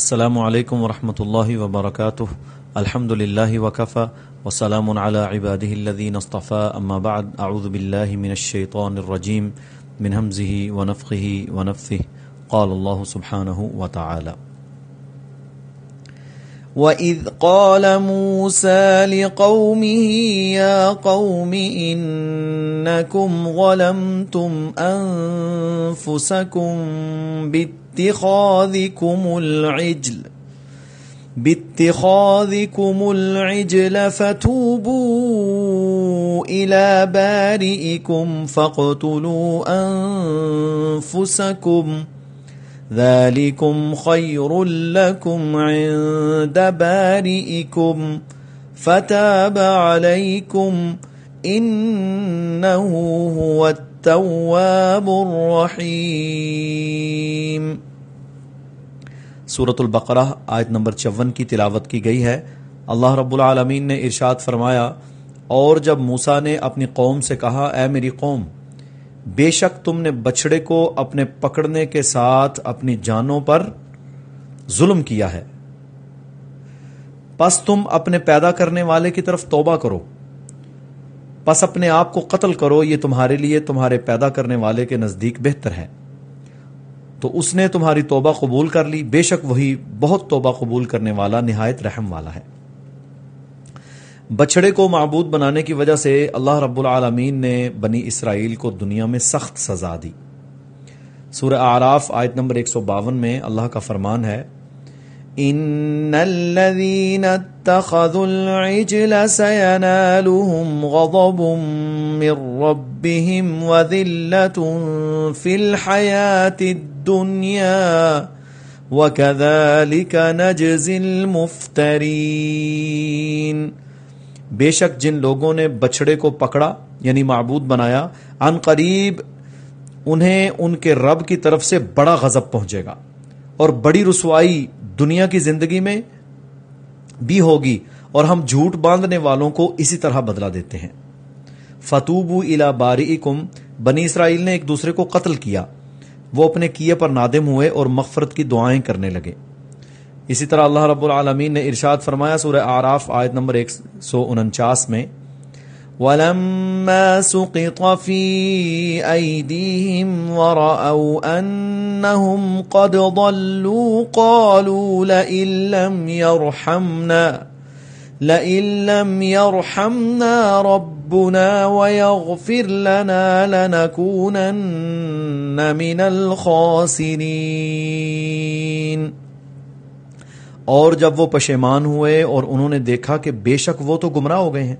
السلام علیکم ورحمۃ اللہ وبرکاتہ۔ الحمد للہ وقفہ وسلام على عباده الذين اصطفى اما بعد، اعوذ باللہ من الشیطان الرجیم، من همزه ونفخه ونفثه قال الله سبحانه وتعالى وَإِذْ قَالَ مُوسَى لِقَوْمِهِ يَا قَوْمِ إِنَّكُمْ ظَلَمْتُمْ أَنفُسَكُمْ بِاتِّخَاذِكُمُ الْعِجْلَ بِاتِّخَاذِكُمُ الْعِجْلَ فَتُوبُوا إِلَى بَارِئِكُمْ فَاقْتُلُوا أَنفُسَكُمْ ذلكم خير لكم عند بارئكم فتاب عليكم إنه هو التواب الرحيم۔ سورة البقرہ آیت نمبر چون کی تلاوت کی گئی ہے۔ اللہ رب العالمین نے ارشاد فرمایا، اور جب موسا نے اپنی قوم سے کہا، اے میری قوم بے شک تم نے بچڑے کو اپنے پکڑنے کے ساتھ اپنی جانوں پر ظلم کیا ہے۔ پس تم اپنے پیدا کرنے والے کی طرف توبہ کرو۔ پس اپنے آپ کو قتل کرو، یہ تمہارے لیے تمہارے پیدا کرنے والے کے نزدیک بہتر ہے۔ تو اس نے تمہاری توبہ قبول کر لی، بے شک وہی بہت توبہ قبول کرنے والا نہایت رحم والا ہے۔ بچڑے کو معبود بنانے کی وجہ سے اللہ رب العالمین نے بنی اسرائیل کو دنیا میں سخت سزا دی۔ سورہ آراف آیت نمبر 152 میں اللہ کا فرمان ہے، ان الذين اتخذوا العجل سينالهم غضب من ربهم وذلة في الحياة الدنيا وكذلك نجزي المفترين بے شک جن لوگوں نے بچڑے کو پکڑا یعنی معبود بنایا، ان قریب انہیں ان کے رب کی طرف سے بڑا غضب پہنچے گا۔ اور بڑی رسوائی دنیا کی زندگی میں بھی ہوگی اور ہم جھوٹ باندھنے والوں کو اسی طرح بدلا دیتے ہیں۔ فتوبو الا باری بنی اسرائیل نے ایک دوسرے کو قتل کیا۔ وہ اپنے کیے پر نادم ہوئے اور مغفرت کی دعائیں کرنے لگے۔ اسی طرح اللہ رب العالمین نے ارشاد فرمایا سورہ آراف آیت نمبر ایک سو انچاس میں، وَلَمَّا سُقِطَ فِي أَيْدِيهِمْ وَرَأَوْا أَنَّهُمْ قَدْ ضَلُّوا قَالُوا لَئِن لَّمْ يَرْحَمْنَا، لَئِن لَّمْ يَرْحَمْنَا رَبُّنَا وَيَغْفِرْ لَنَا لَنَكُونَنَّ مِنَ الْخَاسِرِينَ اور جب وہ پشیمان ہوئے اور انہوں نے دیکھا کہ بے شک وہ تو گمراہ ہو گئے ہیں،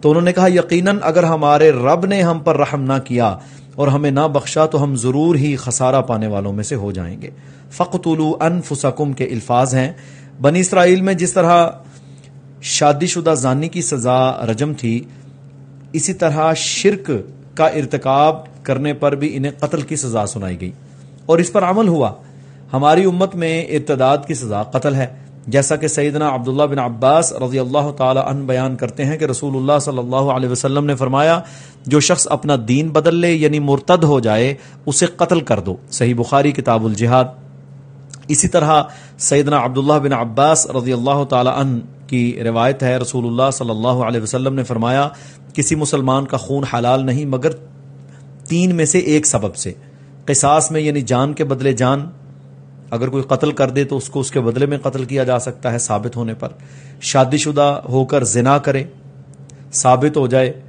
تو انہوں نے کہا، یقیناً اگر ہمارے رب نے ہم پر رحم نہ کیا اور ہمیں نہ بخشا تو ہم ضرور ہی خسارہ پانے والوں میں سے ہو جائیں گے۔ فقتلو انفسکم کے الفاظ ہیں۔ بنی اسرائیل میں جس طرح شادی شدہ زانی کی سزا رجم تھی، اسی طرح شرک کا ارتکاب کرنے پر بھی انہیں قتل کی سزا سنائی گئی۔ اور اس پر عمل ہوا۔ ہماری امت میں ارتداد کی سزا قتل ہے۔ جیسا کہ سیدنا عبداللہ بن عباس رضی اللہ تعالی عنہ بیان کرتے ہیں کہ رسول اللہ صلی اللہ علیہ وسلم نے فرمایا، جو شخص اپنا دین بدل لے یعنی مرتد ہو جائے، اسے قتل کر دو۔ صحیح بخاری کتاب الجہاد۔ اسی طرح سیدنا عبداللہ بن عباس رضی اللہ تعالی عنہ کی روایت ہے، رسول اللہ صلی اللہ علیہ وسلم نے فرمایا، کسی مسلمان کا خون حلال نہیں مگر تین میں سے ایک سبب سے۔ قصاص میں یعنی جان کے بدلے جان اگر کوئی قتل کر دے تو اس کو اس کے بدلے میں قتل کیا جا سکتا ہے ثابت ہونے پر۔ شادی شدہ ہو کر زنا کرے، ثابت ہو جائے،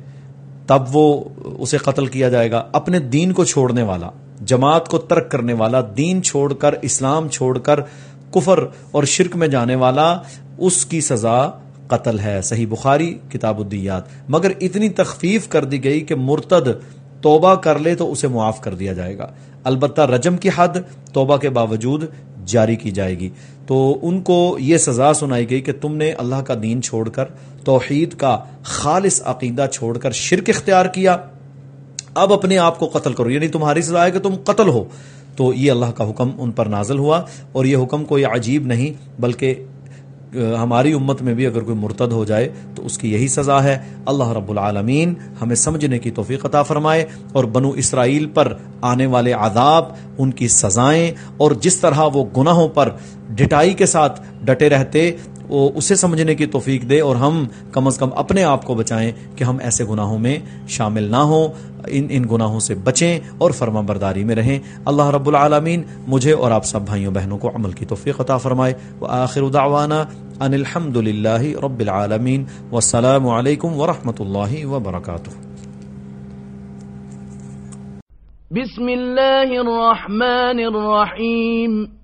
تب وہ اسے قتل کیا جائے گا۔ اپنے دین کو چھوڑنے والا، جماعت کو ترک کرنے والا، دین چھوڑ کر، اسلام چھوڑ کر، کفر اور شرک میں جانے والا، اس کی سزا قتل ہے۔ صحیح بخاری، کتاب الدیات۔ مگر اتنی تخفیف کر دی گئی کہ مرتد توبہ کر لے تو اسے معاف کر دیا جائے گا۔ البتہ رجم کی حد توبہ کے باوجود جاری کی جائے گی۔ تو ان کو یہ سزا سنائی گئی کہ تم نے اللہ کا دین چھوڑ کر، توحید کا خالص عقیدہ چھوڑ کر شرک اختیار کیا۔ اب اپنے آپ کو قتل کرو یعنی تمہاری سزا ہے کہ تم قتل ہو۔ تو یہ اللہ کا حکم ان پر نازل ہوا اور یہ حکم کوئی عجیب نہیں، بلکہ ہماری امت میں بھی اگر کوئی مرتد ہو جائے تو اس کی یہی سزا ہے۔ اللہ رب العالمین ہمیں سمجھنے کی توفیق عطا فرمائے اور بنو اسرائیل پر آنے والے عذاب، ان کی سزائیں اور جس طرح وہ گناہوں پر ڈٹائی کے ساتھ ڈٹے رہتے وہ اسے سمجھنے کی توفیق دے اور ہم کم از کم اپنے آپ کو بچائیں کہ ہم ایسے گناہوں میں شامل نہ ہوں، ان ان گناہوں سے بچیں اور فرما برداری میں رہیں۔ اللہ رب العالمین مجھے اور آپ سب بھائیوں بہنوں کو عمل کی توفیق عطا فرمائے۔ وآخر دعوانا ان الحمد للہ رب العالمین۔ والسلام علیکم ورحمۃ اللہ وبرکاتہ۔ بسم اللہ الرحمن الرحیم۔